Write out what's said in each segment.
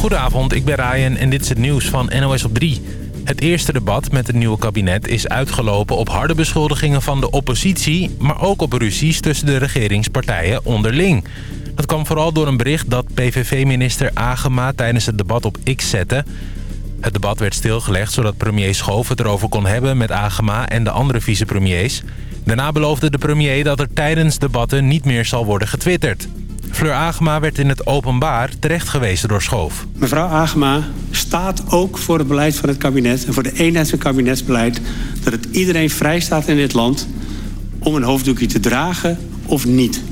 Goedenavond, ik ben Ryan en dit is het nieuws van NOS op 3. Het eerste debat met het nieuwe kabinet is uitgelopen op harde beschuldigingen van de oppositie... maar ook op ruzies tussen de regeringspartijen onderling. Dat kwam vooral door een bericht dat PVV-minister Agema tijdens het debat op X zette. Het debat werd stilgelegd zodat premier Schoof het erover kon hebben met Agema en de andere vicepremiers. Daarna beloofde de premier dat er tijdens debatten niet meer zal worden getwitterd. Fleur Agema werd in het openbaar terechtgewezen door Schoof. Mevrouw Agema staat ook voor het beleid van het kabinet... en voor de eenheid van het kabinetsbeleid... dat het iedereen vrij staat in dit land om een hoofddoekje te dragen of niet.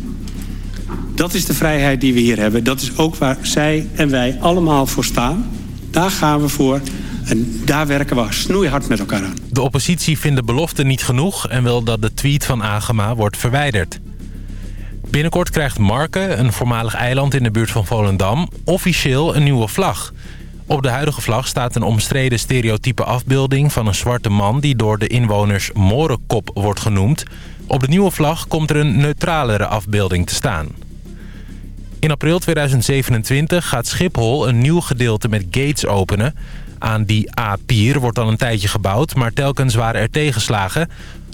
Dat is de vrijheid die we hier hebben. Dat is ook waar zij en wij allemaal voor staan. Daar gaan we voor. En daar werken we snoeihard met elkaar aan. De oppositie vindt de belofte niet genoeg... en wil dat de tweet van Agema wordt verwijderd. Binnenkort krijgt Marke, een voormalig eiland in de buurt van Volendam... officieel een nieuwe vlag. Op de huidige vlag staat een omstreden stereotype afbeelding... van een zwarte man die door de inwoners Morenkop wordt genoemd. Op de nieuwe vlag komt er een neutralere afbeelding te staan. In april 2027 gaat Schiphol een nieuw gedeelte met gates openen. Aan die A-pier wordt al een tijdje gebouwd, maar telkens waren er tegenslagen.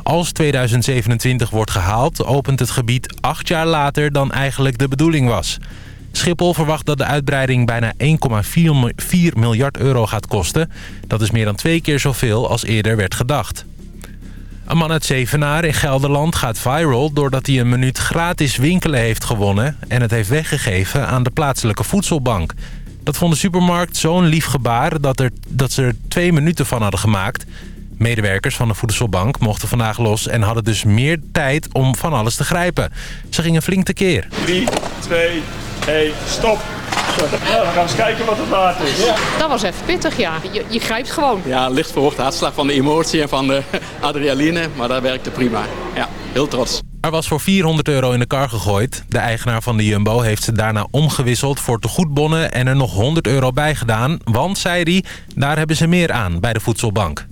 Als 2027 wordt gehaald, opent het gebied acht jaar later dan eigenlijk de bedoeling was. Schiphol verwacht dat de uitbreiding bijna 1,4 miljard euro gaat kosten. Dat is meer dan twee keer zoveel als eerder werd gedacht. Een man uit Zevenaar in Gelderland gaat viral doordat hij een minuut gratis winkelen heeft gewonnen... en het heeft weggegeven aan de plaatselijke voedselbank. Dat vond de supermarkt zo'n lief gebaar dat, er, dat ze er twee minuten van hadden gemaakt. Medewerkers van de voedselbank mochten vandaag los en hadden dus meer tijd om van alles te grijpen. Ze gingen flink tekeer. 3, 2, 1, stop. we gaan eens kijken wat het waard is. Dat was even pittig, ja. Je, je grijpt gewoon. Ja, licht verhoogde hartslag van de emotie en van de adrenaline. Maar dat werkte prima. Ja, heel trots. Er was voor 400 euro in de kar gegooid. De eigenaar van de Jumbo heeft ze daarna omgewisseld voor tegoedbonnen... en er nog 100 euro bij gedaan. Want, zei hij, daar hebben ze meer aan bij de voedselbank.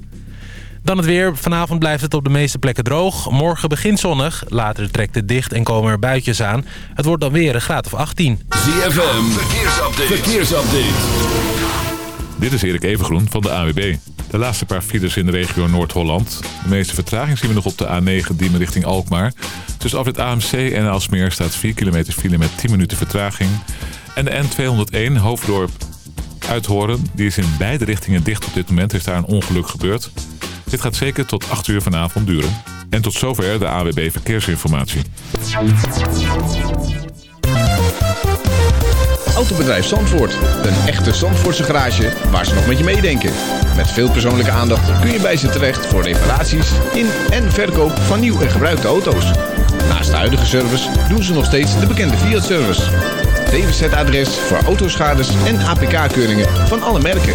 Dan het weer. Vanavond blijft het op de meeste plekken droog. Morgen begint zonnig. Later trekt het dicht en komen er buitjes aan. Het wordt dan weer een graad of 18. ZFM. Verkeersupdate. Verkeersupdate. Dit is Erik Evengroen van de AWB. De laatste paar files in de regio Noord-Holland. De meeste vertraging zien we nog op de A9 Diemen richting Alkmaar. Tussen af het AMC en Alsmeer staat 4 kilometer file met 10 minuten vertraging. En de N201 Hoofddorp Uithoren, die is in beide richtingen dicht op dit moment. Is daar een ongeluk gebeurd. Dit gaat zeker tot 8 uur vanavond duren. En tot zover de AWB Verkeersinformatie. Autobedrijf Zandvoort. Een echte Zandvoortse garage waar ze nog met je meedenken. Met veel persoonlijke aandacht kun je bij ze terecht voor reparaties in en verkoop van nieuw en gebruikte auto's. Naast de huidige service doen ze nog steeds de bekende Fiat-service. DWZ-adres voor autoschades en APK-keuringen van alle merken.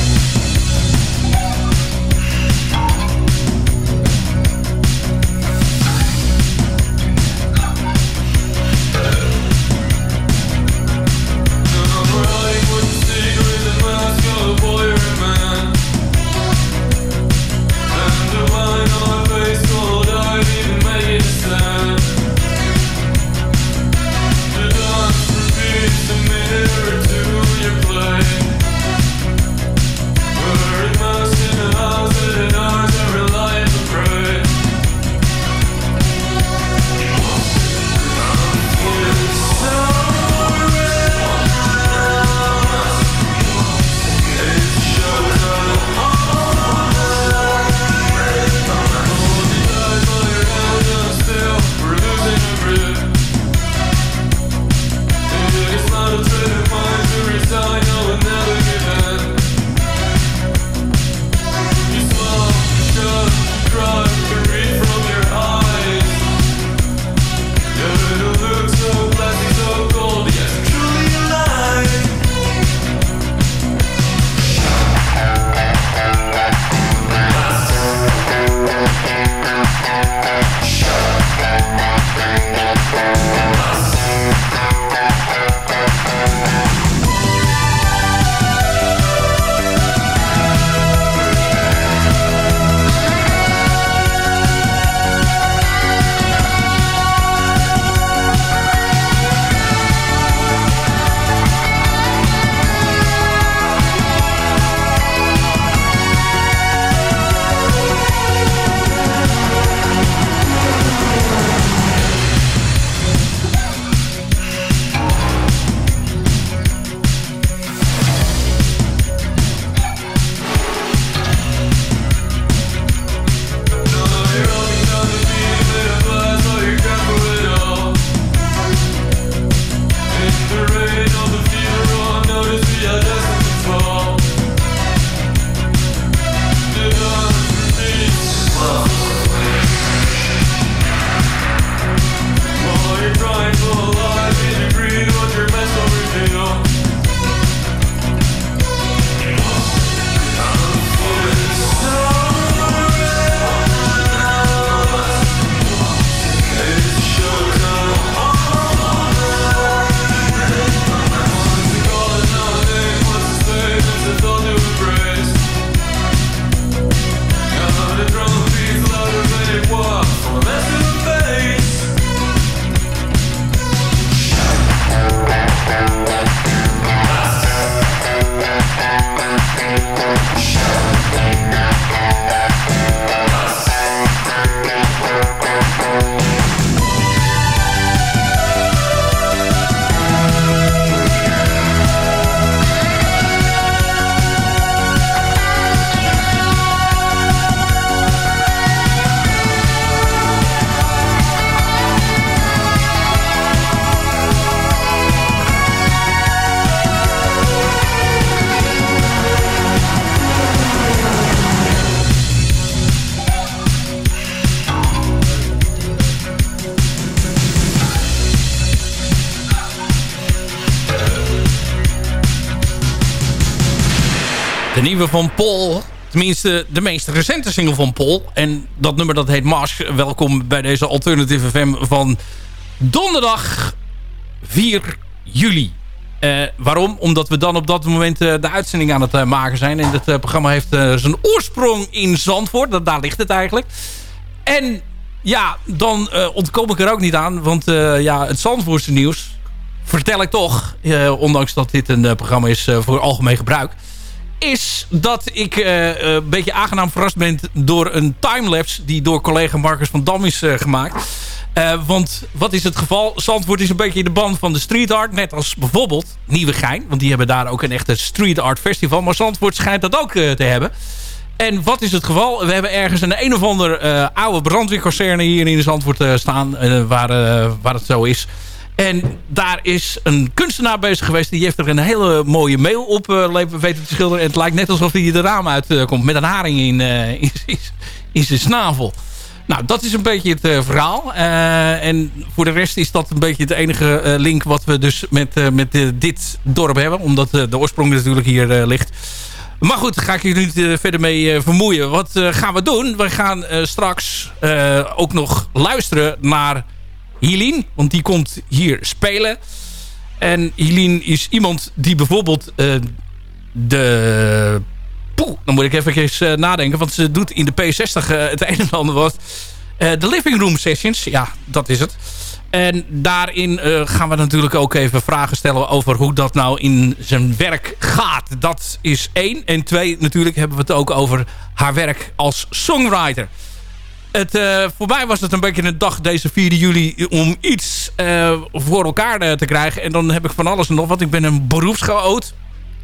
Van Paul. Tenminste, de meest recente single van Paul. En dat nummer dat heet Mask. Welkom bij deze Alternative FM van donderdag 4 juli. Uh, waarom? Omdat we dan op dat moment uh, de uitzending aan het uh, maken zijn. En het programma heeft zijn oorsprong in Zandvoort. Dat, daar ligt het eigenlijk. En ja, dan ontkom ik er ook niet aan. Want ja, het Zandvoortse nieuws vertel ik toch. ondanks dat dit een programma is voor algemeen gebruik is dat ik uh, een beetje aangenaam verrast ben door een timelapse die door collega Marcus van Dam is uh, gemaakt. Want wat is het geval? Zandvoort is een beetje in de band van de street art. Net als bijvoorbeeld Nieuwegein. Want die hebben daar ook een echte street art festival. Maar Zandvoort schijnt dat ook te hebben. En wat is het geval? We hebben ergens een een of ander oude brandweerkazerne hier in Zandvoort staan. waar, waar het zo is. En daar is een kunstenaar bezig geweest. Die heeft er een hele mooie mail op uh, weten te schilderen. En het lijkt net alsof hij de raam uitkomt. Uh, met een haring in, uh, in, in zijn snavel. Nou, dat is een beetje het verhaal. en voor de rest is dat een beetje het enige link wat we dus met, met dit dorp hebben. Omdat de oorsprong natuurlijk hier ligt. Maar goed, ga ik je niet verder mee vermoeien. Wat gaan we doen? We gaan straks ook nog luisteren naar Hilien. Want die komt hier spelen. En Hilien is iemand die bijvoorbeeld uh, de... Poeh, dan moet ik even uh, nadenken. Want ze doet in de P60 uh, het een en ander wat. de Living Room Sessions. Ja, dat is het. En daarin gaan we natuurlijk ook even vragen stellen over hoe dat nou in zijn werk gaat. Dat is één. En twee, natuurlijk hebben we het ook over haar werk als songwriter. Het, uh, voor mij was het een beetje een dag deze 4 juli om iets uh, voor elkaar uh, te krijgen. En dan heb ik van alles en nog wat. Ik ben een beroepsgeoot.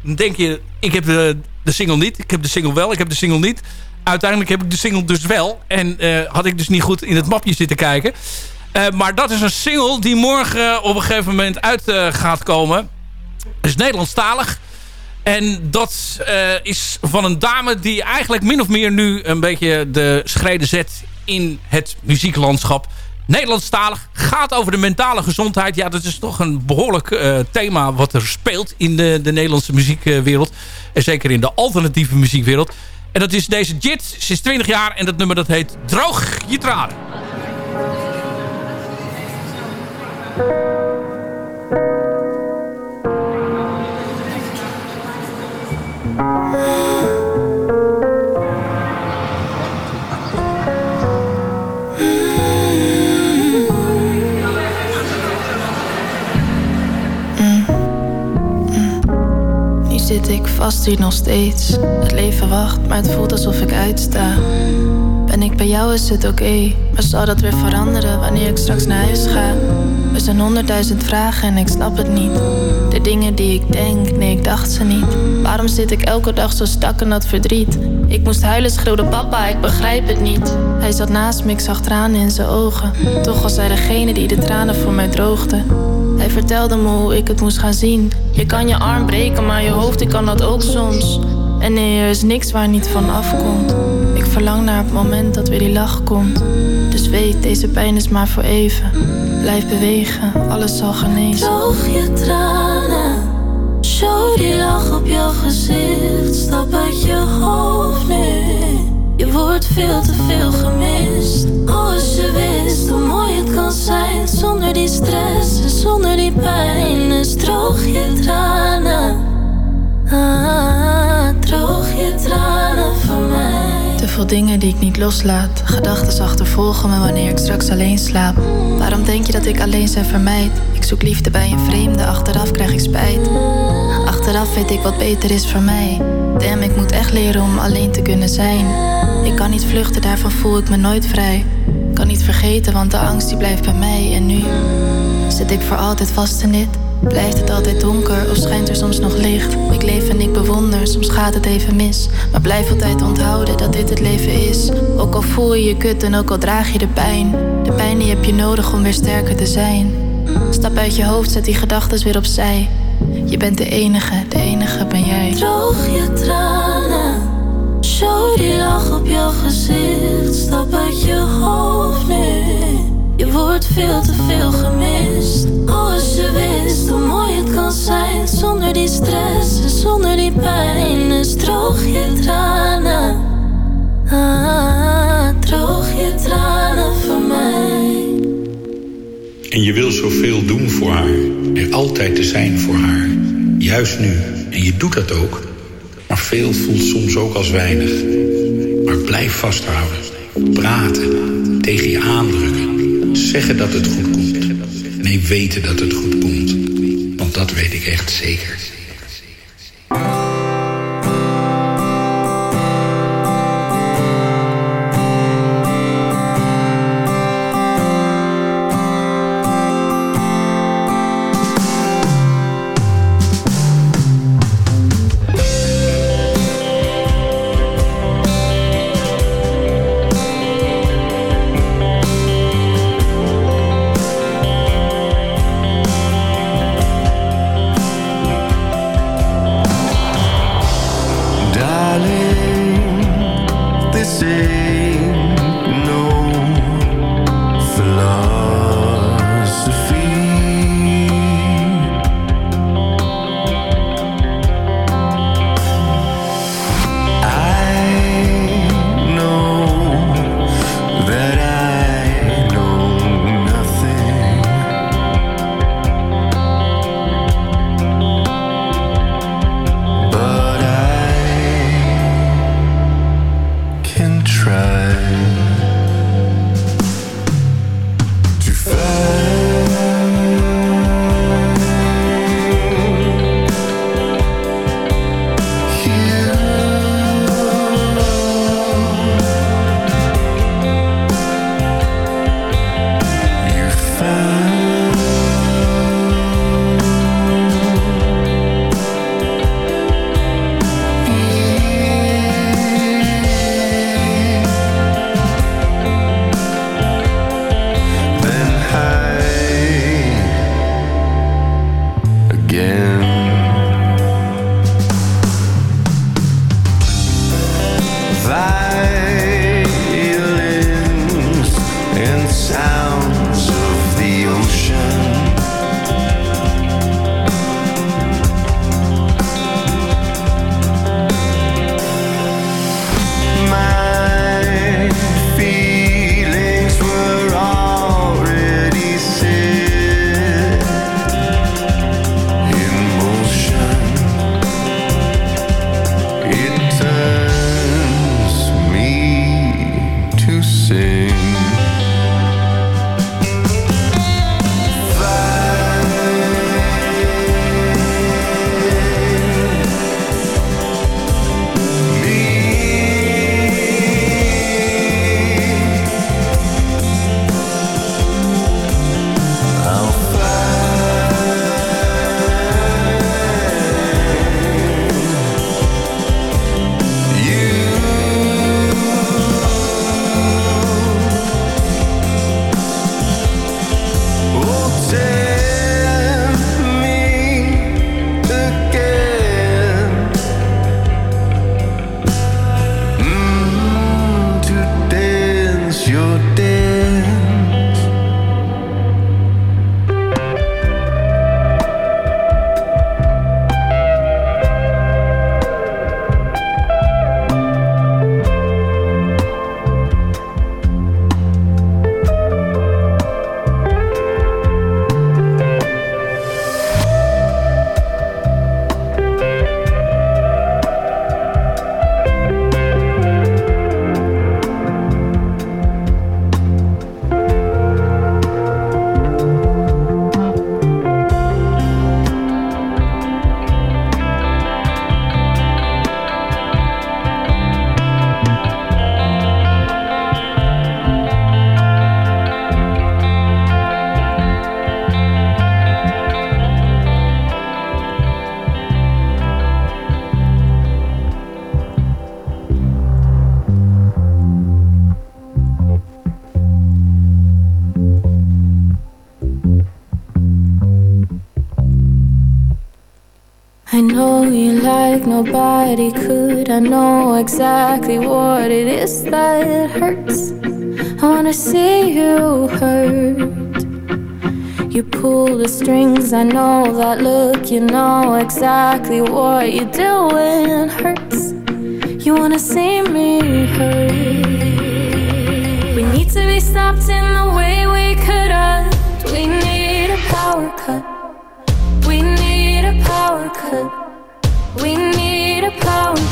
Dan denk je, ik heb de, de single niet. Ik heb de single wel, ik heb de single niet. Uiteindelijk heb ik de single dus wel. En had ik dus niet goed in het mapje zitten kijken. maar dat is een single die morgen op een gegeven moment uit gaat komen. Het is Nederlandstalig. En dat is van een dame die eigenlijk min of meer nu een beetje de schreden zet in het muzieklandschap. Nederlandstalig gaat over de mentale gezondheid. Ja, dat is toch een behoorlijk uh, thema wat er speelt in de, de Nederlandse muziekwereld. En zeker in de alternatieve muziekwereld. En dat is deze Jit. Ze is 20 jaar en dat nummer dat heet Droog je tranen. Zit ik vast hier nog steeds. Het leven wacht, maar het voelt alsof ik uitsta. Ben ik bij jou is het oké, maar zal dat weer veranderen wanneer ik straks naar huis ga? Er zijn honderdduizend vragen en ik snap het niet. De dingen die ik denk, nee, ik dacht ze niet. Waarom zit ik elke dag zo stak in dat verdriet? Ik moest huilen, schreeuwde papa, ik begrijp het niet. Hij zat naast me, ik zag tranen in zijn ogen. Toch was hij degene die de tranen voor mij droogde. Vertelde me hoe ik het moest gaan zien. Je kan je arm breken, maar je hoofd, ik kan dat ook soms. En nee, er is niks waar niet van afkomt. Ik verlang naar het moment dat weer die lach komt. Dus weet, deze pijn is maar voor even. Blijf bewegen, alles zal genezen. Droog je tranen. Show die lach op jouw gezicht. Stap uit je hoofd nu. Je wordt veel te veel gemist. Oh, als je wist hoe mooi het kan zijn. Zonder die stress en zonder die pijn. Dus droog je tranen. Ah, droog je tranen voor mij. Te veel dingen die ik niet loslaat. Gedachten achtervolgen me wanneer ik straks alleen slaap. Waarom denk je dat ik alleen zijn vermijd? Zoek liefde bij een vreemde, achteraf krijg ik spijt. Achteraf weet ik wat beter is voor mij. Damn, ik moet echt leren om alleen te kunnen zijn. Ik kan niet vluchten, daarvan voel ik me nooit vrij. Kan niet vergeten, want de angst die blijft bij mij. En nu zit ik voor altijd vast in dit. Blijft het altijd donker of schijnt er soms nog licht? Ik leef en ik bewonder, soms gaat het even mis. Maar blijf altijd onthouden dat dit het leven is. Ook al voel je je kut en ook al draag je de pijn. De pijn die heb je nodig om weer sterker te zijn. Stap uit je hoofd, zet die gedachten weer opzij. Je bent de enige, de enige ben jij. Droog je tranen. Show die lach op jouw gezicht. Stap uit je hoofd nu. Je wordt veel te veel gemist. Oh, als je wist hoe mooi het kan zijn. Zonder die stress en zonder die pijn. Dus droog je tranen. Ah, droog je tranen voor mij. En je wil zoveel doen voor haar. Er altijd te zijn voor haar. Juist nu. En je doet dat ook. Maar veel voelt soms ook als weinig. Maar blijf vasthouden. Praten. Tegen je aandrukken. Zeggen dat het goed komt. Nee, weten dat het goed komt. Want dat weet ik echt zeker. I know you like nobody could. I know exactly what it is that hurts. I wanna see you hurt. You pull the strings, I know that look. You know exactly what you're doing hurts. You wanna see me hurt? We need to be stopped in the way we could have. We need a power cut. We need a power cut. We need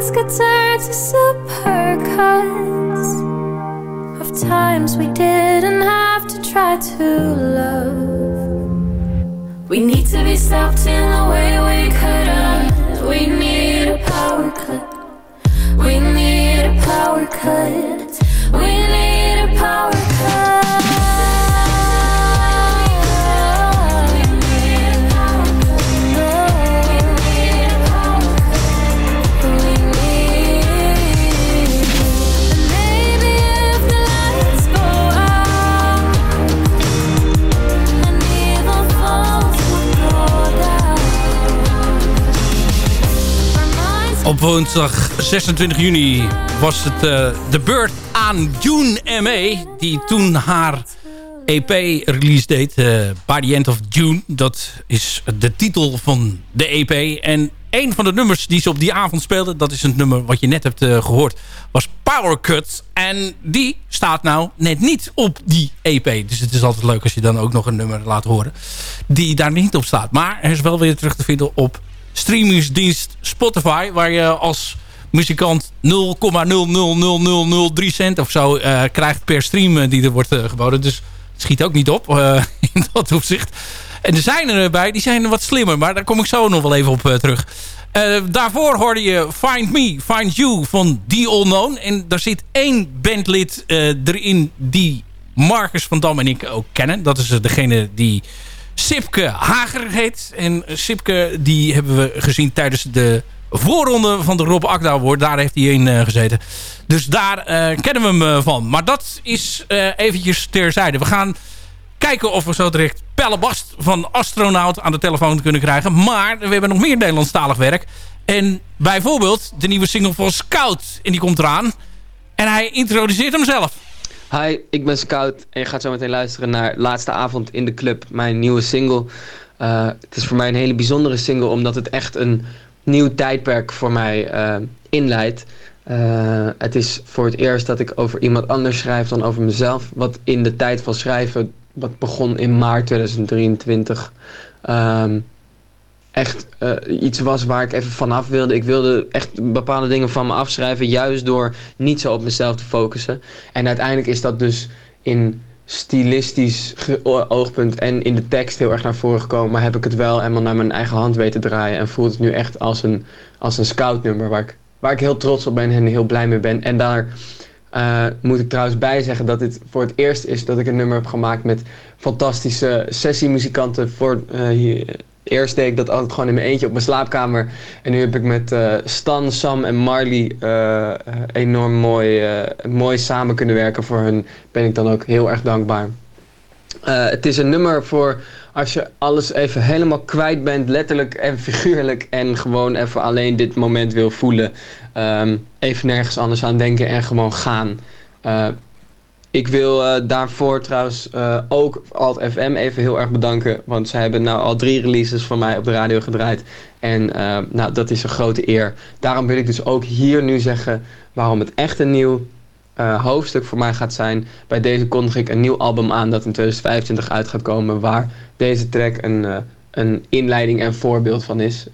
minds could turn to supercuts of times we didn't have to try to love. We need to be stopped in the way we could have. We need a power cut. We need a power cut. We need a power cut. Op woensdag 26 juni was het eh, de beurt aan June M.A. Die toen haar EP-release deed. eh, By the End of June. Dat is de titel van de EP. En een van de nummers die ze op die avond speelde... dat is het nummer wat je net hebt eh, gehoord... was Power Cut. En die staat nou net niet op die EP. Dus het is altijd leuk als je dan ook nog een nummer laat horen... die daar niet op staat. Maar hij is wel weer terug te vinden op streamingsdienst Spotify... waar je als muzikant 0,00003 cent of zo eh, krijgt per stream eh, die er wordt eh, geboden. Dus het schiet ook niet op in dat opzicht. En er zijn er bij, die zijn wat slimmer. Maar daar kom ik zo nog wel even op terug. Daarvoor hoorde je Find Me, Find You van The Unknown. En daar zit één bandlid erin die Marcus van Dam en ik ook kennen. Dat is degene die Sipke Hager heet. En Sipke die hebben we gezien tijdens de voorronde van de Rob Akda Award. Daar heeft hij in eh, gezeten. Dus daar eh, kennen we hem eh, van. Maar dat is eh, eventjes terzijde. We gaan kijken of we zo direct Pelle Bast van Astronaut aan de telefoon kunnen krijgen. Maar we hebben nog meer Nederlandstalig werk. En bijvoorbeeld de nieuwe single van Scout. En die komt eraan. En hij introduceert hem zelf. Hi, ik ben Scout en je gaat zo meteen luisteren naar Laatste Avond in de Club, mijn nieuwe single. Eh, het is voor mij een hele bijzondere single omdat het echt een nieuw tijdperk voor mij eh, inleidt. Eh, het is voor het eerst dat ik over iemand anders schrijf dan over mezelf. Wat in de tijd van schrijven, wat begon in maart 2023, ehm, echt eh, iets was waar ik even vanaf wilde. Ik wilde echt bepaalde dingen van me afschrijven, juist door niet zo op mezelf te focussen. En uiteindelijk is dat dus in stilistisch oogpunt en in de tekst heel erg naar voren gekomen. Maar heb ik het wel helemaal naar mijn eigen hand weten draaien. En voelt het nu echt als een, als een scoutnummer waar ik, waar ik heel trots op ben en heel blij mee ben. En daar eh, moet ik trouwens bij zeggen dat dit voor het eerst is dat ik een nummer heb gemaakt met fantastische sessiemuzikanten. Voor, eh, hier, eerst deed ik dat altijd gewoon in mijn eentje op mijn slaapkamer. En nu heb ik met eh, Stan, Sam en Marley eh, eh, enorm mooi, mooi samen kunnen werken. Voor hun ben ik dan ook heel erg dankbaar. Het is een nummer voor als je alles even helemaal kwijt bent, letterlijk en figuurlijk. En gewoon even alleen dit moment wil voelen. Ehm, even nergens anders aan denken en gewoon gaan. Ik wil eh, daarvoor trouwens eh, ook Alt FM even heel erg bedanken. Want zij hebben nou al drie releases van mij op de radio gedraaid. En eh, nou, dat is een grote eer. Daarom wil ik dus ook hier nu zeggen waarom het echt een nieuw hoofdstuk voor mij gaat zijn. Bij deze kondig ik een nieuw album aan dat in 2025 uit gaat komen. Waar deze track een, een inleiding en voorbeeld van is.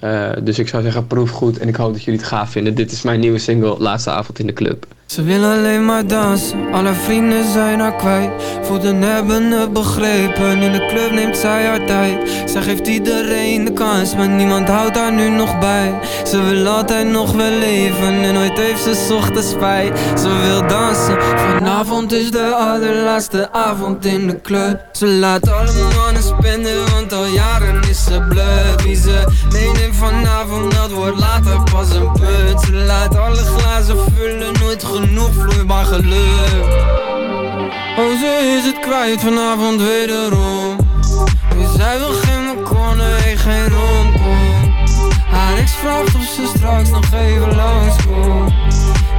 Dus ik zou zeggen, proef goed en ik hoop dat jullie het gaaf vinden. Dit is mijn nieuwe single, Laatste Avond in de Club. Ze wil alleen maar dansen, alle vrienden zijn haar kwijt. Voeten hebben het begrepen, in de club neemt zij haar tijd. Zij geeft iedereen de kans, maar niemand houdt haar nu nog bij. Ze wil altijd nog wel leven en nooit heeft ze ochtends spijt. Ze wil dansen, vanavond is de allerlaatste avond in de club. Ze laat alle mannen spenden, want al jaren is ze blut Wie ze meeneemt vanavond, dat wordt later pas een punt Ze laat alle glazen vullen, nooit genoeg vloeibaar geluk. Oh, ze is het kwijt vanavond wederom. Dus zij wil geen McConaughey, geen romcom Haar ex vraagt of ze straks nog even langskomt.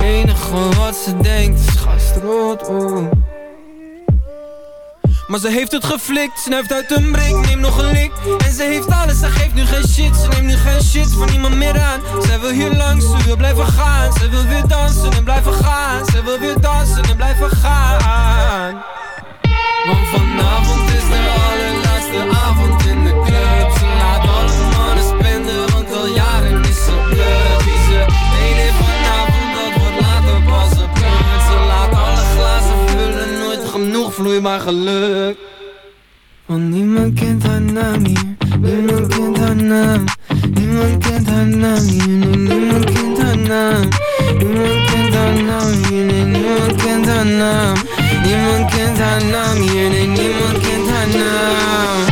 Enige wat ze denkt is gastrot, oh maar ze heeft het geflikt, snuift uit een brik, neemt nog een lik. En ze heeft alles, ze geeft nu geen shit Ze neemt nu geen shit van niemand meer aan. Zij wil hier langs, ze wil blijven gaan. Ze wil weer dansen en blijven gaan. Ze wil weer dansen en blijven gaan. Want vanavond is allerlaatste vloeibaar geluk. Want niemand kent haar naam hier, niemand kent haar naam. Niemand kent haar naam hier, niemand kent haar naam. Niemand kent haar naam hier, niemand kent haar naam. Niemand kent haar naam hier, niemand kent haar naam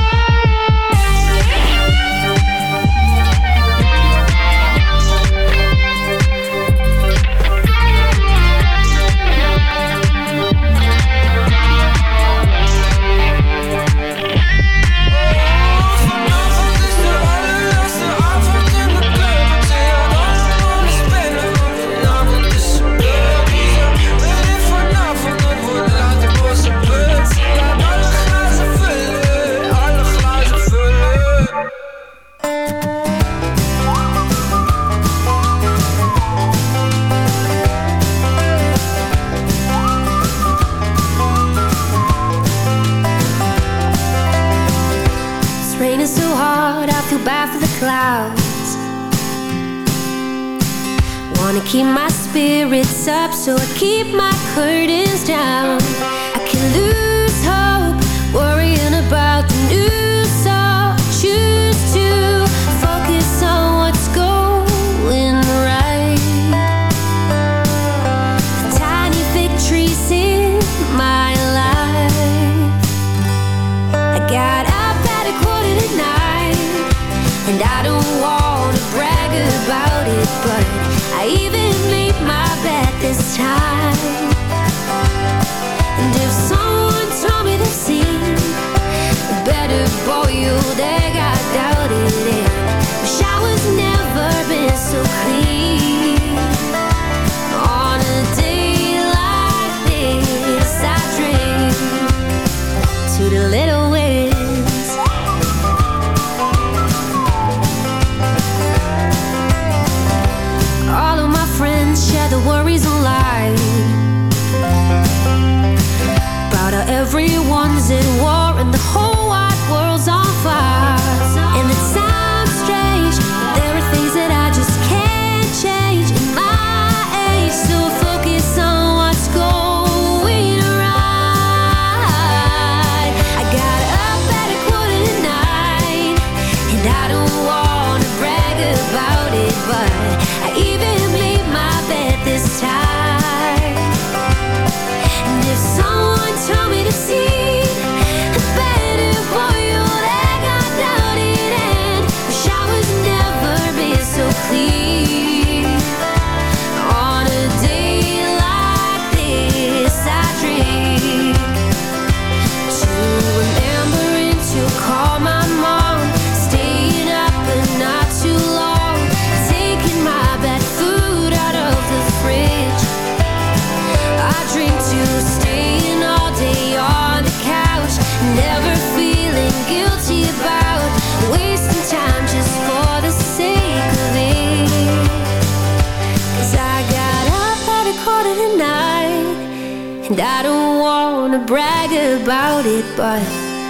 brag about it, but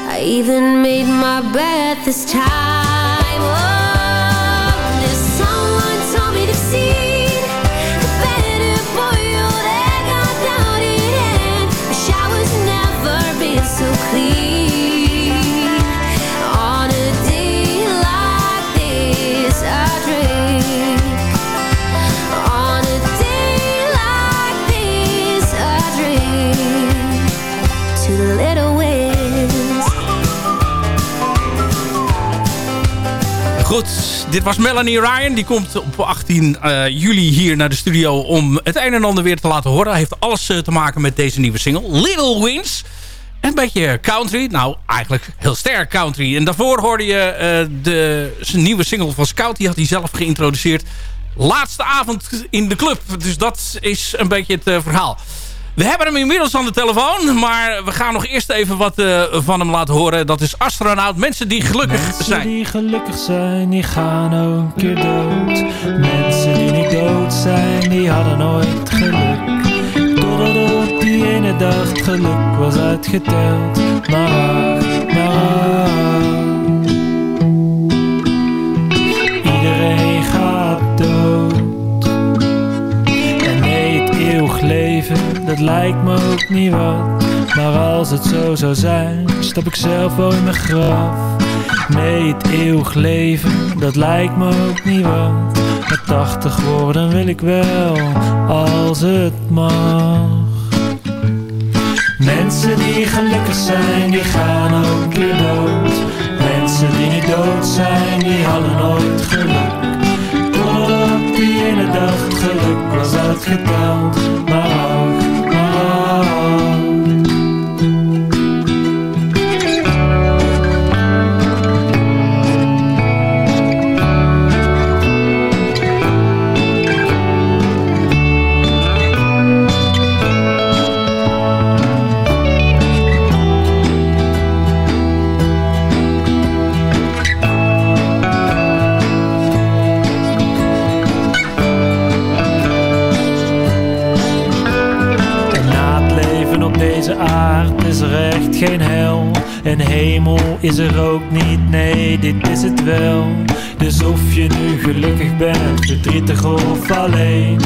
I even made my bed this time. Dit was Melanie Ryan. Die komt op 18 eh, juli hier naar de studio om het een en ander weer te laten horen. Hij heeft alles eh, te maken met deze nieuwe single. Little Wins. Een beetje country. Nou, eigenlijk heel sterk country. En daarvoor hoorde je eh, de nieuwe single van Scout. Die had hij zelf geïntroduceerd. Laatste avond in de club. Dus dat is een beetje het verhaal. We hebben hem inmiddels aan de telefoon. Maar we gaan nog eerst even wat eh, van hem laten horen. Dat is astronaut. Mensen die gelukkig Mensen zijn. die gelukkig zijn, die gaan ook een keer dood. Mensen die niet dood zijn, die hadden nooit geluk. Totdat op die ene dag het geluk was uitgeteld. Maar maar. Iedereen gaat dood. En nee, het eeuwig leven, dat lijkt me ook niet wat. Maar als het zo zou zijn, stap ik zelf wel in mijn graf. Nee, het eeuwig leven, dat lijkt me ook niet wat. Maar 80 worden wil ik wel, als het mag. Mensen die gelukkig zijn, die gaan ook keer dood. Mensen die niet dood zijn, die hadden nooit geluk. Totdat die ene dag geluk was uitgeteld. Is er echt geen hel. En hemel is er ook niet, nee, dit is het wel. Dus of je nu gelukkig bent, verdrietig of alleen.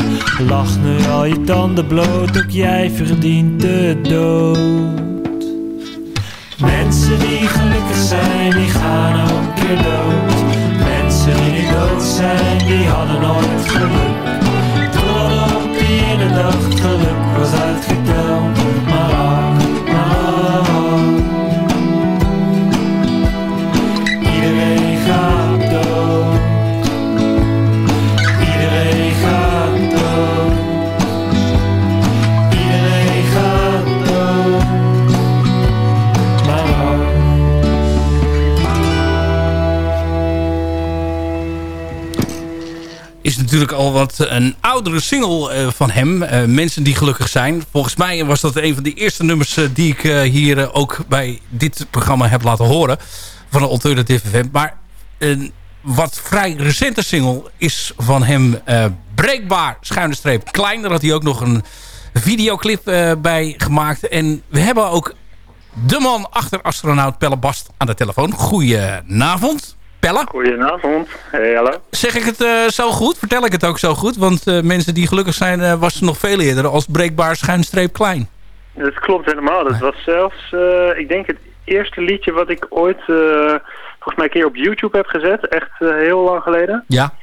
Lach nu al je tanden bloot, ook jij verdient de dood. Mensen die gelukkig zijn, die gaan ook een keer dood. Mensen die dood zijn, die hadden nooit geluk. Totdat op ene dag geluk was uitgeteld. Maar natuurlijk al wat een oudere single eh, van hem. eh, Mensen die gelukkig zijn. Volgens mij was dat een van de eerste nummers eh, die ik hier ook bij dit programma heb laten horen. Van een Alternative FM. Maar een wat vrij recente single is van hem Breekbaar, schuine streep, klein. Daar had hij ook nog een videoclip bij gemaakt. En we hebben ook de man achter astronaut Pelle Bast aan de telefoon. Goedenavond, Pelle. Goedenavond. Hey, hallo. Zeg ik het eh, zo goed? Vertel ik het ook zo goed? Want eh, mensen die gelukkig zijn, eh, was er nog veel eerder als breekbaar schuinstreep klein. Dat klopt helemaal. Dat was zelfs, ik denk het eerste liedje wat ik ooit, volgens mij een keer op YouTube heb gezet. Echt heel lang geleden. Ja.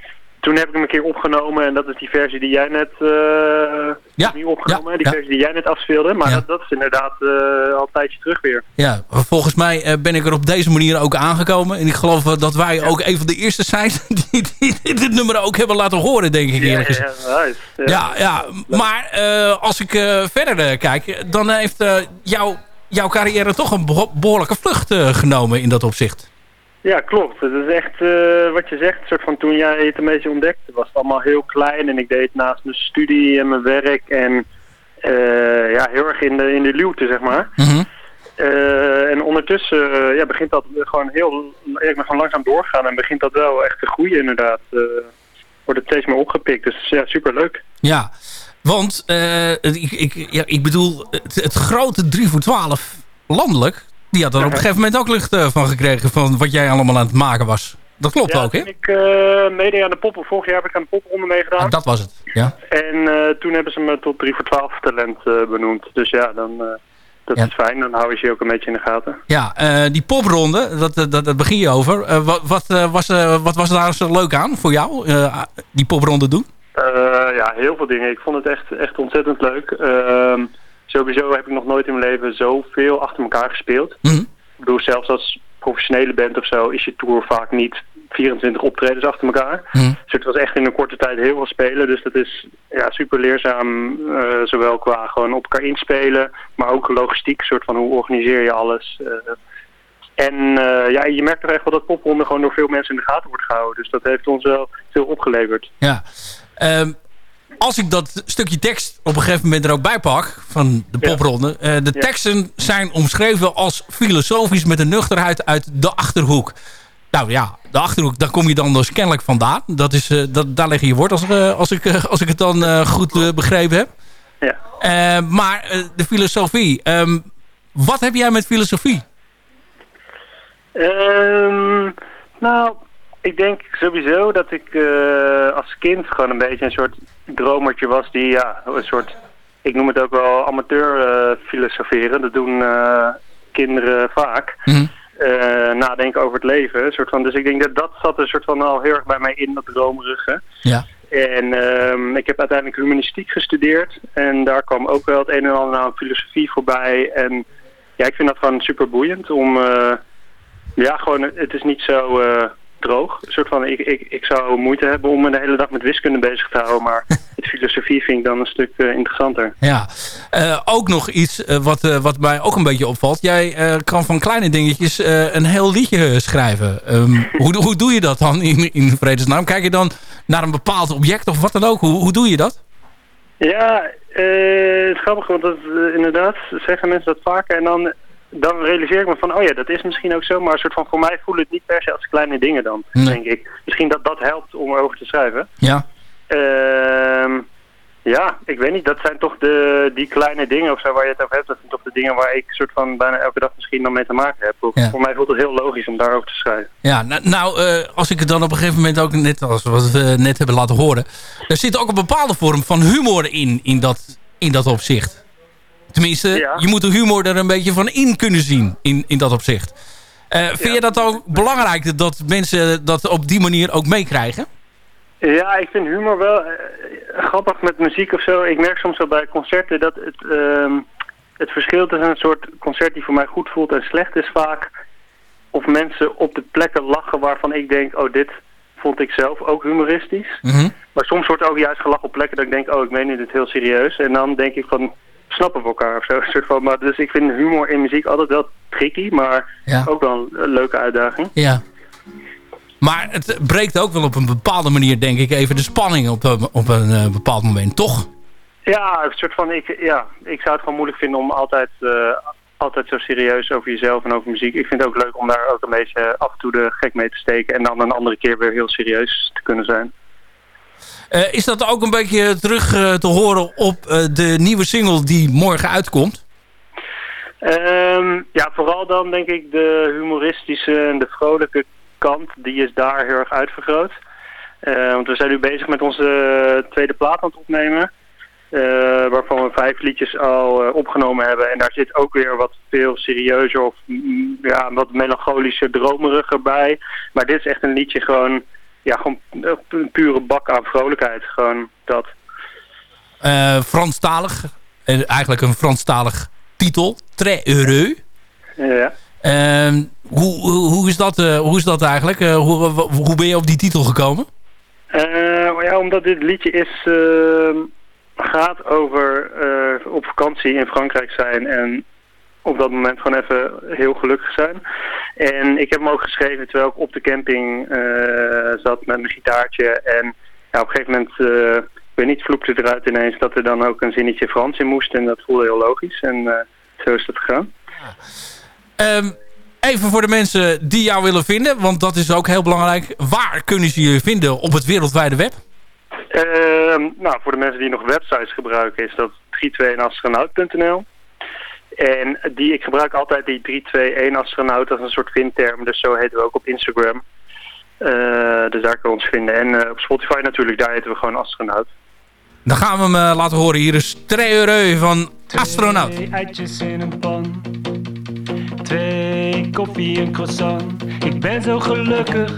Toen heb ik hem een keer opgenomen en dat is die versie die jij net uh, opnieuw opgenomen. die ja. versie die jij net afspeelde. Maar dat, dat is inderdaad eh, al een tijdje terug weer. Ja, volgens mij eh, ben ik er op deze manier ook aangekomen. En ik geloof eh, dat wij ook een van de eerste zijn die, die dit nummer ook hebben laten horen, denk ik eerlijk ja, gezegd. ja, nice. Ja, ja, maar eh, als ik eh, verder eh, kijk, dan heeft eh, jouw, jouw carrière toch een beho- behoorlijke vlucht eh, genomen in dat opzicht. Ja, klopt. Het is echt eh, wat je zegt, soort van toen jij het een beetje ontdekte, was het allemaal heel klein en ik deed naast mijn studie en mijn werk en eh, ja, heel erg in de, in de luwte, zeg maar. Eh, en ondertussen ja, begint dat gewoon heel, ja, ik ben gewoon langzaam doorgaan en begint dat wel echt te groeien inderdaad. Wordt het steeds meer opgepikt, dus ja, superleuk. Ja, Want ik, ik, ja, ik bedoel, het, het grote 3 voor 12 landelijk... die had er op een gegeven moment ook lucht eh, van gekregen... van wat jij allemaal aan het maken was. Dat klopt ja, ook, hè? ik eh mede aan de poppen, vorig jaar heb ik aan de popronde meegedaan. Ah, dat was het, ja. En eh, toen hebben ze me tot 3 voor 12 talent benoemd. Dus ja, dan, dat is fijn. Dan hou je ze ook een beetje in de gaten. Ja, die popronde, dat, dat, dat begin je over. Wat, wat, was, wat was daar zo leuk aan voor jou, die popronde doen? Ja, heel veel dingen. Ik vond het echt, echt ontzettend leuk. Sowieso heb ik nog nooit in mijn leven zoveel achter elkaar gespeeld. Mhm. Ik bedoel, zelfs als professionele band of zo is je tour vaak niet 24 optredens achter elkaar. Mhm. Dus het was echt in een korte tijd heel veel spelen. Dus dat is ja, super leerzaam. eh, zowel qua gewoon op elkaar inspelen, maar ook logistiek. soort van hoe organiseer je alles. eh. en eh, ja, je merkt toch echt wel dat popronde gewoon door veel mensen in de gaten wordt gehouden. Dus dat heeft ons wel veel opgeleverd. Ja. Ehm, als ik dat stukje tekst op een gegeven moment er ook bij pak... van de popronde... eh, de teksten zijn omschreven als filosofisch... met een nuchterheid uit de Achterhoek. Nou ja, de Achterhoek, daar kom je dan dus kennelijk vandaan. Dat is, eh, dat, daar liggen je wortels, eh, als, ik, als ik het dan goed begrepen heb. Ja. Maar de filosofie... ehm, wat heb jij met filosofie? Ehm, nou, ik denk sowieso dat ik als kind gewoon een beetje een soort dromertje was die, ja, een soort, ik noem het ook wel amateur eh, filosoferen. Dat doen eh, kinderen vaak. Eh, nadenken over het leven. Een soort van, dus ik denk dat dat zat een soort van al heel erg bij mij in, dat dromerige. Ja. En ehm, ik heb uiteindelijk humanistiek gestudeerd. En daar kwam ook wel het een en ander aan filosofie voorbij. En ja, ik vind dat gewoon super boeiend om... ja, gewoon, het is niet zo droog. Een soort van, ik, ik, ik zou moeite hebben om me de hele dag met wiskunde bezig te houden. Maar met filosofie vind ik dan een stuk eh, interessanter. Ja, Eh, ook nog iets eh, wat, wat mij ook een beetje opvalt. Jij kan van kleine dingetjes een heel liedje schrijven. Ehm, hoe, hoe doe je dat dan in, in vredesnaam? Kijk je dan naar een bepaald object of wat dan ook? Hoe, hoe doe je dat? Ja, eh, het is grappig, want dat, inderdaad zeggen mensen dat vaker. En dan, dan realiseer ik me van, oh ja, dat is misschien ook zo. Maar een soort van, voor mij voelen het niet per se als kleine dingen dan, Nee. denk ik. Misschien dat dat helpt om erover te schrijven. Ja. Ehm, ja, ik weet niet. Dat zijn toch de, die kleine dingen of zo waar je het over hebt. Dat zijn toch de dingen waar ik soort van bijna elke dag misschien dan mee te maken heb. Ja. Voor mij voelt het heel logisch om daarover te schrijven. Ja, nou, nou eh, als ik het dan op een gegeven moment ook net als wat we net hebben laten horen. Er zit ook een bepaalde vorm van humor in, in dat, in dat opzicht. Tenminste, je moet de humor er een beetje van in kunnen zien in, in dat opzicht. Eh, vind je dat ook belangrijk dat mensen dat op die manier ook meekrijgen? Ja, ik vind humor wel eh, grappig met muziek of zo. Ik merk soms wel bij concerten dat het, ehm, het verschil tussen een soort concert die voor mij goed voelt en slecht is vaak of mensen op de plekken lachen waarvan ik denk, oh dit vond ik zelf ook humoristisch. Maar soms wordt ook juist gelachen op plekken dat ik denk, oh ik meen dit heel serieus. En dan denk ik van, snappen we elkaar of zo. Een soort van, maar dus ik vind humor in muziek altijd wel tricky, maar Ja. ook wel een leuke uitdaging. Ja. Maar het breekt ook wel op een bepaalde manier, denk ik, even de spanning op, een- op een eh, bepaald moment, toch? Ja, een soort van, ik, ja, ik zou het gewoon moeilijk vinden om altijd, eh, altijd zo serieus over jezelf en over muziek. Ik vind het ook leuk om daar ook een beetje af en toe de gek mee te steken en dan een andere keer weer heel serieus te kunnen zijn. Eh, is dat ook een beetje terug eh, te horen op eh, de nieuwe single die morgen uitkomt? Ehm, ja, vooral dan denk ik de humoristische en de vrolijke kant, die is daar heel erg uitvergroot. Want we zijn nu bezig met onze tweede plaat aan het opnemen. waarvan we vijf liedjes al opgenomen hebben. En daar zit ook weer wat veel serieuzer of mm, ja, wat melancholischer, dromeriger bij. Maar dit is echt een liedje gewoon, ja, gewoon een pure bak aan vrolijkheid. Gewoon dat. Eh Franstalig, eh, eigenlijk een Franstalig titel, Très Heureux. Ja. Ehm, hoe, hoe, hoe, is dat, eh, hoe is dat eigenlijk? Eh, hoe, hoe ben je op die titel gekomen? Eh, ja, omdat dit liedje is, ehm, gaat over eh, op vakantie in Frankrijk zijn en op dat moment gewoon even heel gelukkig zijn. En ik heb hem ook geschreven terwijl ik op de camping eh, zat met mijn gitaartje. En ja, op een gegeven moment, eh, ik weet niet, vloekte eruit ineens dat er dan ook een zinnetje Frans in moest. En dat voelde heel logisch. En eh, zo is dat gegaan. Ehm, even voor de mensen die jou willen vinden, want dat is ook heel belangrijk. Waar kunnen ze je vinden op het wereldwijde web? Ehm, nou, voor de mensen die nog websites gebruiken is dat 321astronaut.nl. En die, ik gebruik altijd die 321astronaut als een soort vindterm, dus zo heten we ook op Instagram. Eh, dus daar kun je ons vinden. En eh, op Spotify natuurlijk, daar heten we gewoon astronaut. Dan gaan we hem eh, laten horen. Hier is Treureu van Astronaut. Twee eitjes in een pan. Twee koffie en croissant. Ik ben zo gelukkig.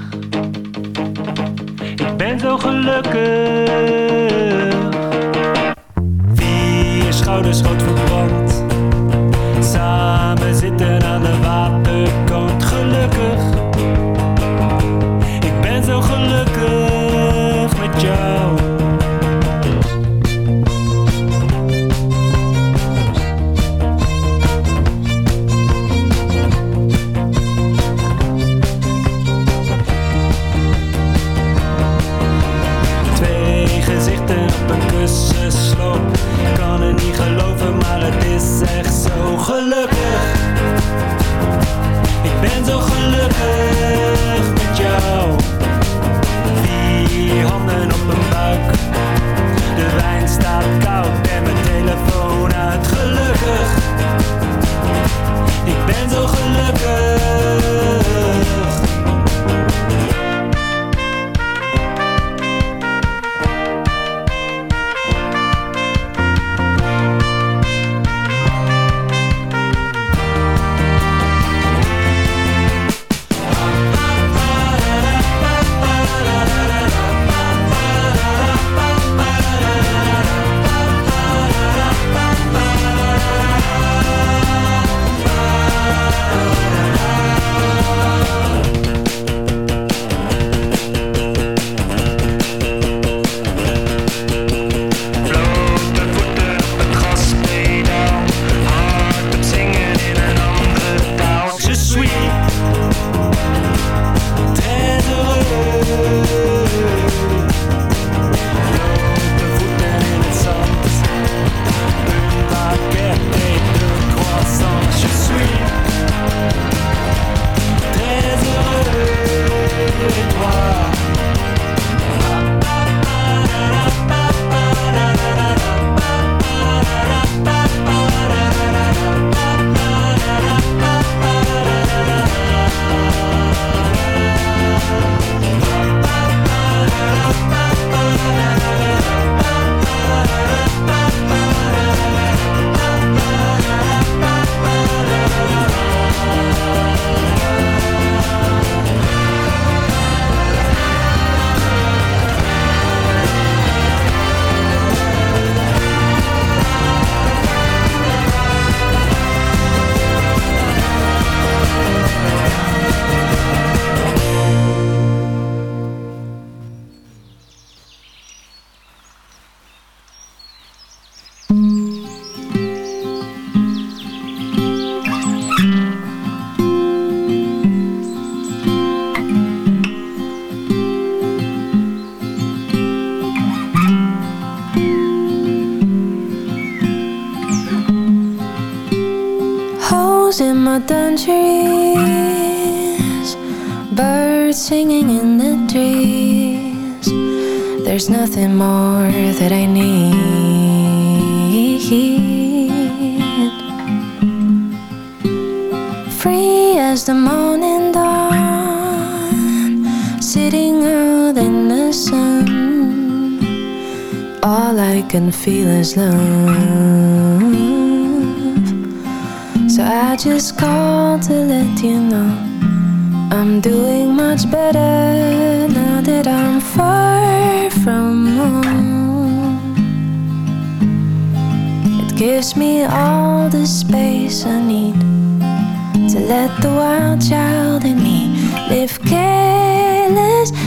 Ik ben zo gelukkig. Vier schouders rood verbrand. Zitten aan de waterkant. Feel is love. So I just called to let you know I'm doing much better now that I'm far from home. It gives me all the space I need to let the wild child in me live carelessly.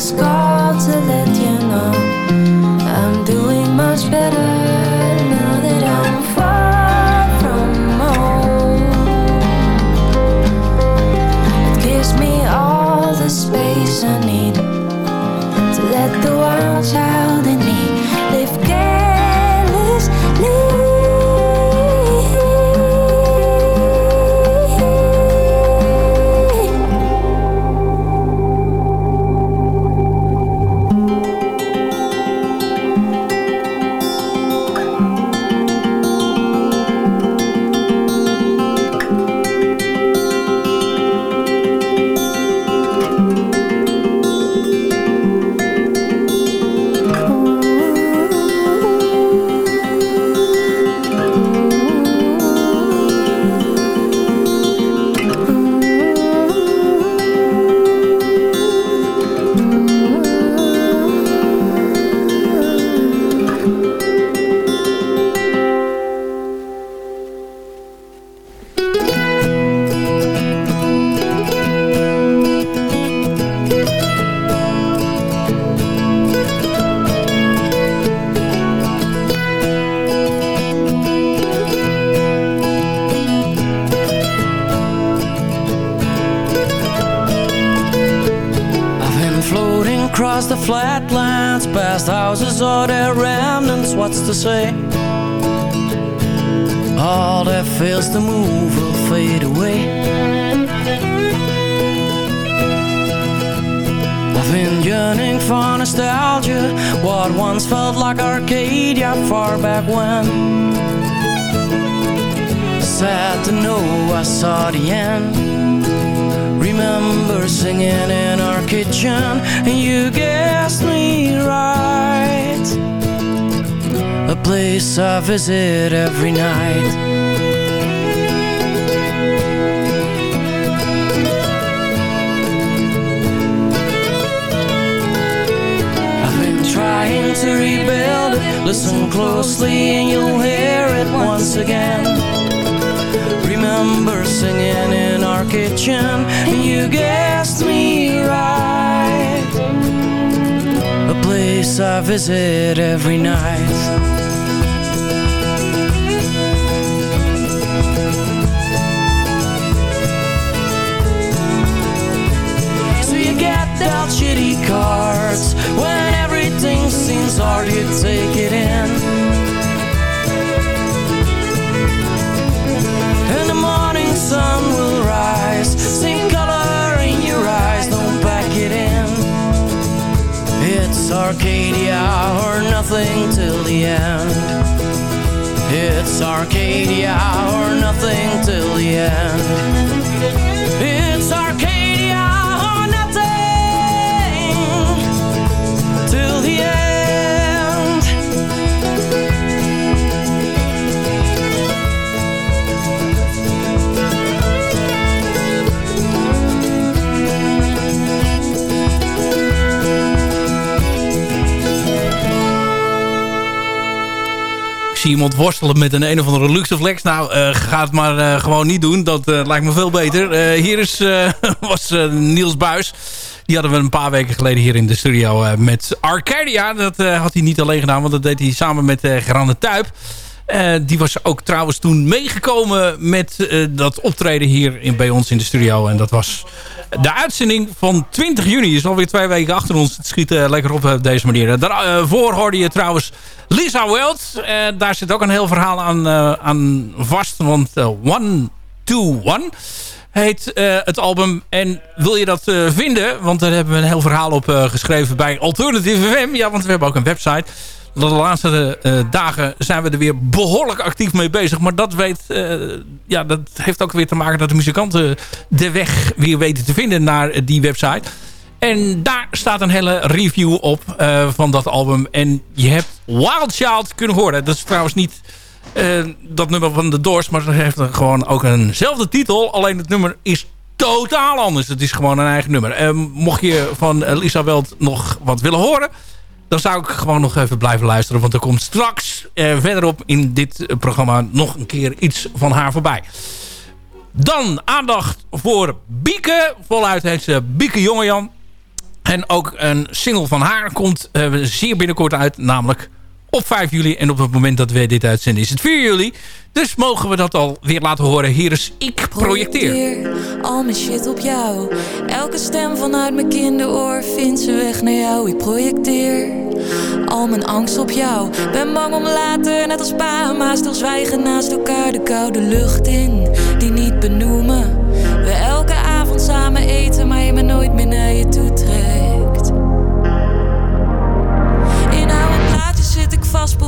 this call to let visit every night. I've been trying to rebuild it. Listen closely, and you'll hear it once again. Remember singing in our kitchen, and you guessed me right. A place I visit every night. Shitty cards when everything seems hard, you take it in. And the morning sun will rise, sing color in your eyes, don't back it in. It's Arcadia or nothing till the end. It's Arcadia or nothing till the end. Zie iemand worstelen met een een of andere luxe flex. Nou, eh, ga het maar eh, gewoon niet doen. Dat eh, lijkt me veel beter. Hier is, was Niels Buis. Die hadden we een paar weken geleden hier in de studio met Arcadia. Dat had hij niet alleen gedaan, want dat deed hij samen met uh, Geranne Tuip. Eh, die was ook trouwens toen meegekomen met eh, dat optreden hier in, bij ons in de studio. En dat was de uitzending van 20 juni. is alweer twee weken achter ons. Het schiet eh, lekker op deze manier. Daarvoor hoorde je trouwens Lisa Weld. Daar zit ook een heel verhaal aan, aan vast. Want One to One heet het album. En wil je dat vinden? Want daar hebben we een heel verhaal op geschreven bij Alternative FM. Ja, want we hebben ook een website. De laatste eh, dagen zijn we er weer behoorlijk actief mee bezig. Maar dat, weet, eh, ja, dat heeft ook weer te maken dat de muzikanten de weg weer weten te vinden naar die website. En daar staat een hele review op eh, van dat album. En je hebt Wild Child kunnen horen. Dat is trouwens niet dat nummer van de Doors, maar dat heeft gewoon ook eenzelfde titel. Alleen het nummer is totaal anders. Het is gewoon een eigen nummer. Mocht je van Lisa Welt nog wat willen horen... dan zou ik gewoon nog even blijven luisteren. Want er komt straks eh, verderop in dit eh, programma... nog een keer iets van haar voorbij. Dan aandacht voor Bieke. Voluit heet ze Bieke Jongejan. En ook een single van haar komt eh, zeer binnenkort uit. Namelijk op 5 juli. En op het moment dat we dit uitzenden is het 4 juli. Dus mogen we dat alweer laten horen. Hier is Ik Projecteer. al mijn shit op jou. Elke stem vanuit mijn kinderoor vindt zijn weg naar jou. Ik projecteer al mijn angst op jou. Ben bang om later, net als pa en ma, stilzwijgen naast elkaar de koude lucht in. Die niet benoemen. We elke avond samen eten, maar je me nooit meer naar je toe trekt.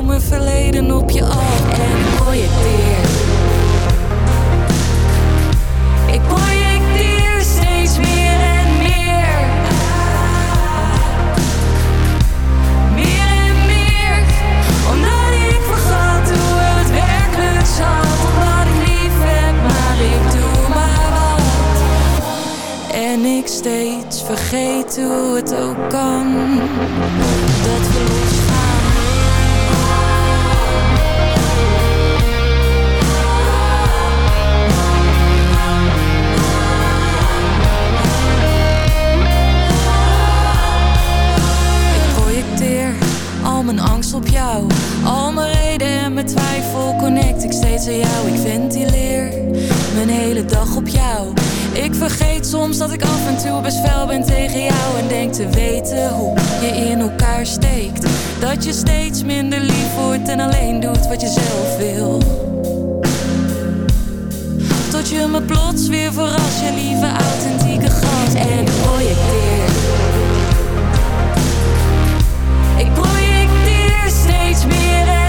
Mijn verleden op je af en projecteer. Ik projecteer steeds meer en meer. Meer en meer, omdat ik vergat hoe het werkelijk zat. Omdat ik lief heb, maar ik doe maar wat. En ik steeds vergeet hoe het ook kan. Ben tegen jou. En denk te weten hoe je in elkaar steekt. Dat je steeds minder lief wordt en alleen doet wat je zelf wil. Tot je me plots weer verrast, je lieve authentieke gast. En projecteer. Ik projecteer steeds meer.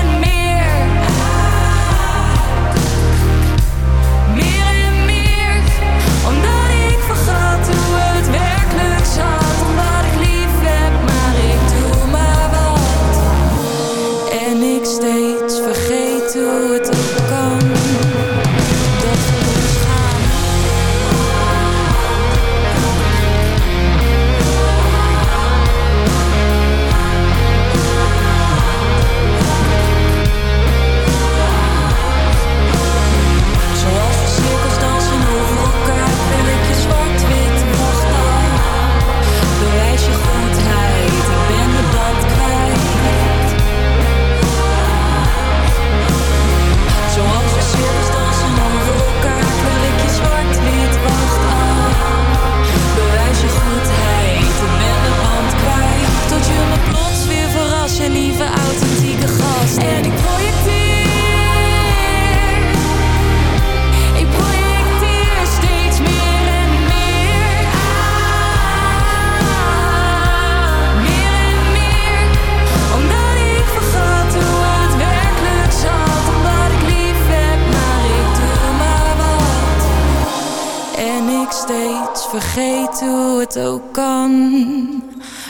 Vergeet hoe het ook kan.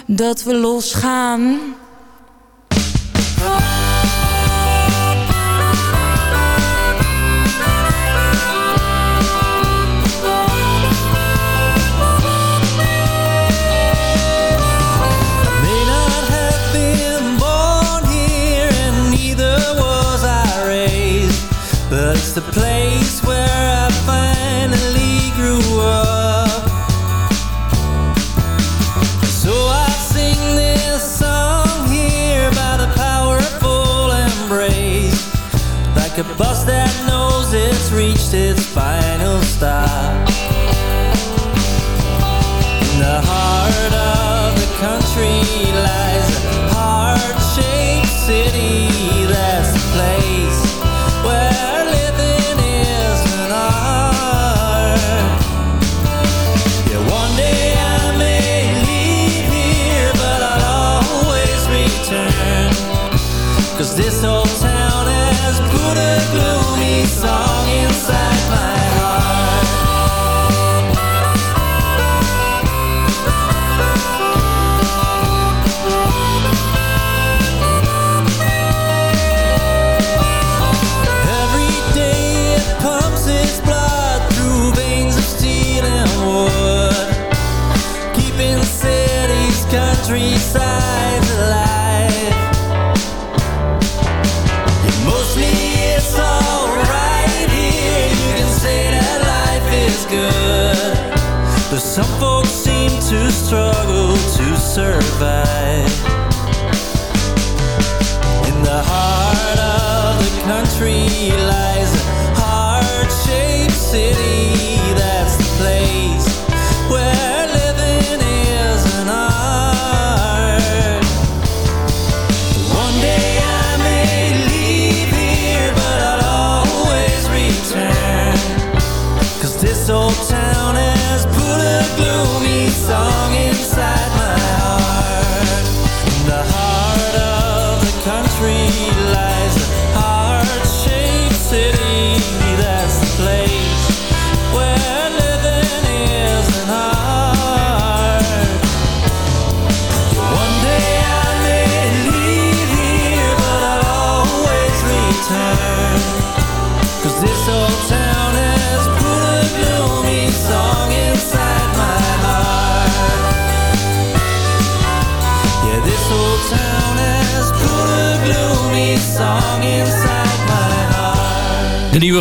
Dat we losgaan. Not a bus that knows it's reached its final stop. In the heart of the country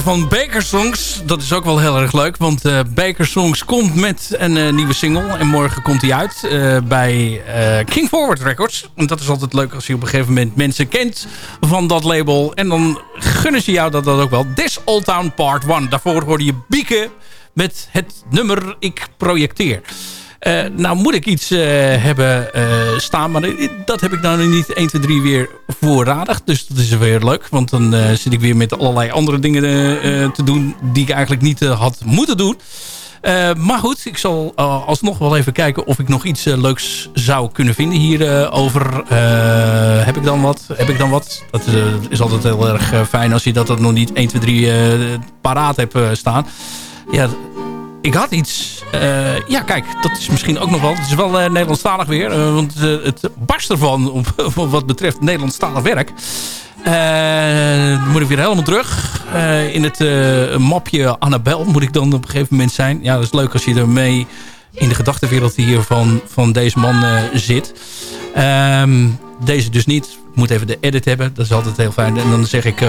van Baker Songs, dat is ook wel heel erg leuk. Want eh Baker Songs komt met een eh, nieuwe single. En morgen komt hij uit eh, bij King Forward Records. En dat is altijd leuk als je op een gegeven moment mensen kent van dat label. En dan gunnen ze jou dat, dat ook wel. This Old Town Part 1. Daarvoor hoorde je Bieke met het nummer Ik Projecteer. Eh, nou moet ik iets eh, hebben eh, staan, maar dat heb ik nou niet 1, 2, 3 weer voorradig. Dus dat is weer leuk, want dan zit ik weer met allerlei andere dingen te doen die ik eigenlijk niet had moeten doen. Maar goed, ik zal alsnog wel even kijken of ik nog iets leuks zou kunnen vinden hierover. over. heb ik dan wat? Heb ik dan wat? Dat is altijd heel erg fijn als je dat, dat nog niet 1, 2, 3 eh, paraat hebt staan. Ja, ik had iets. eh, ja, kijk, dat is misschien ook nog wel. Het is wel eh, Nederlandstalig weer. eh, want het barst ervan op, wat betreft Nederlandstalig werk. Dan moet ik weer helemaal terug. In het mapje Annabel moet ik dan op een gegeven moment zijn. Ja, dat is leuk als je ermee in de gedachtenwereld hier van, van deze man zit. Ehm, deze dus niet. Ik moet even de edit hebben. Dat is altijd heel fijn. En dan zeg ik...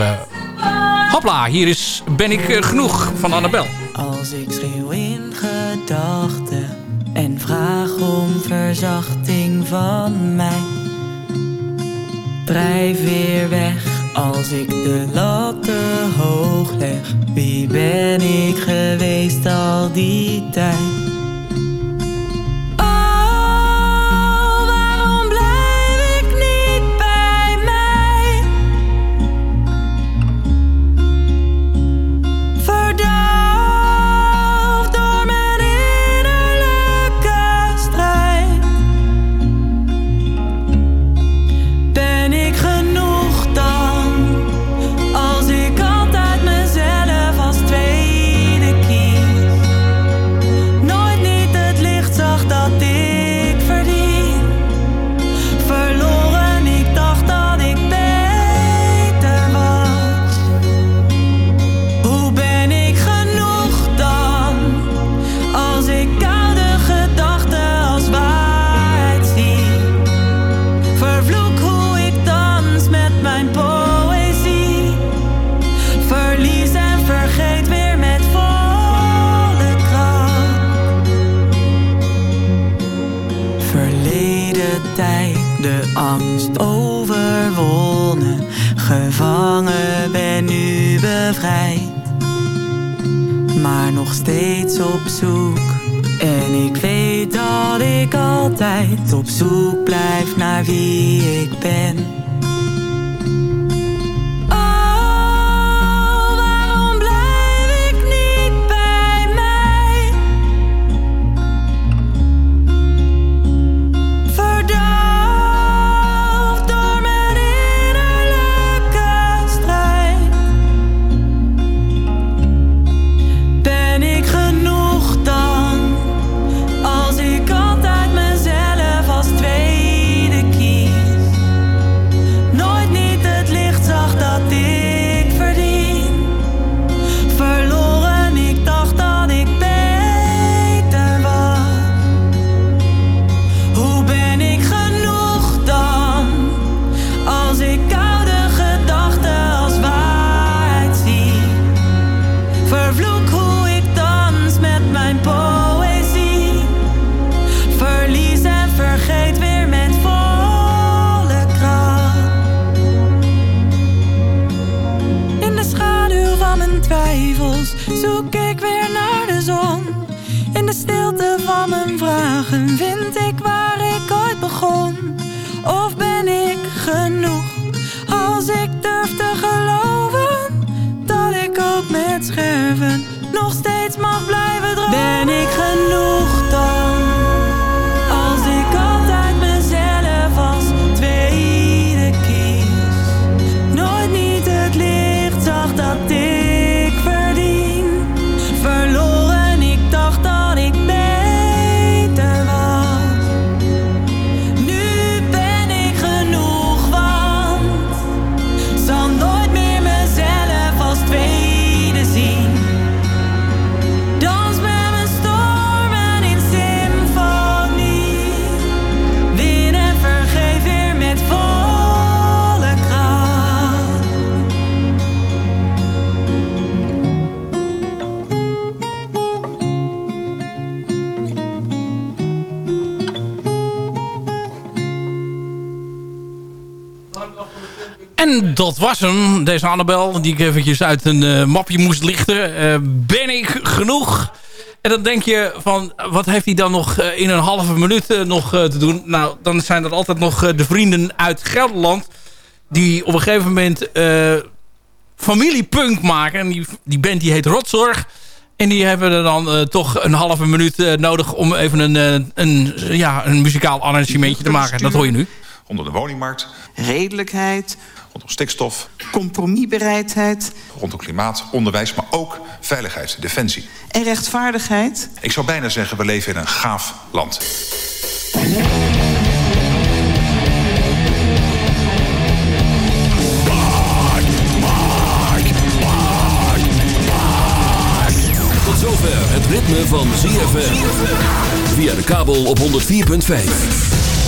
hopla, hier is Ben ik eh, genoeg van Annabel. Als ik schreeuw in gedachten en vraag om verzachting van mij. Drijf weer weg als ik de lat te hoog leg. Wie ben ik geweest al die tijd? Angst overwonnen. Gevangen ben nu bevrijd. Maar nog steeds op zoek. En ik weet dat ik altijd op zoek blijf naar wie ik ben. Was deze Annabel, die ik eventjes uit een eh, mapje moest lichten. Eh, ben ik genoeg? En dan denk je van, wat heeft hij dan nog eh, in een halve minuut nog te doen? Nou, dan zijn er altijd nog de vrienden uit Gelderland... die op een gegeven moment familiepunk maken. En die, die band die heet Rotzorg. En die hebben er dan toch een halve minuut nodig... om even een, een, ja, een muzikaal arrangementje te maken. Dat hoor je nu. Rondom de woningmarkt, redelijkheid, rondom stikstof, compromisbereidheid rondom klimaat, onderwijs, maar ook veiligheid, defensie. en rechtvaardigheid. Ik zou bijna zeggen, we leven in een gaaf land. Tot zover het ritme van ZFM. Via de kabel op 104.5.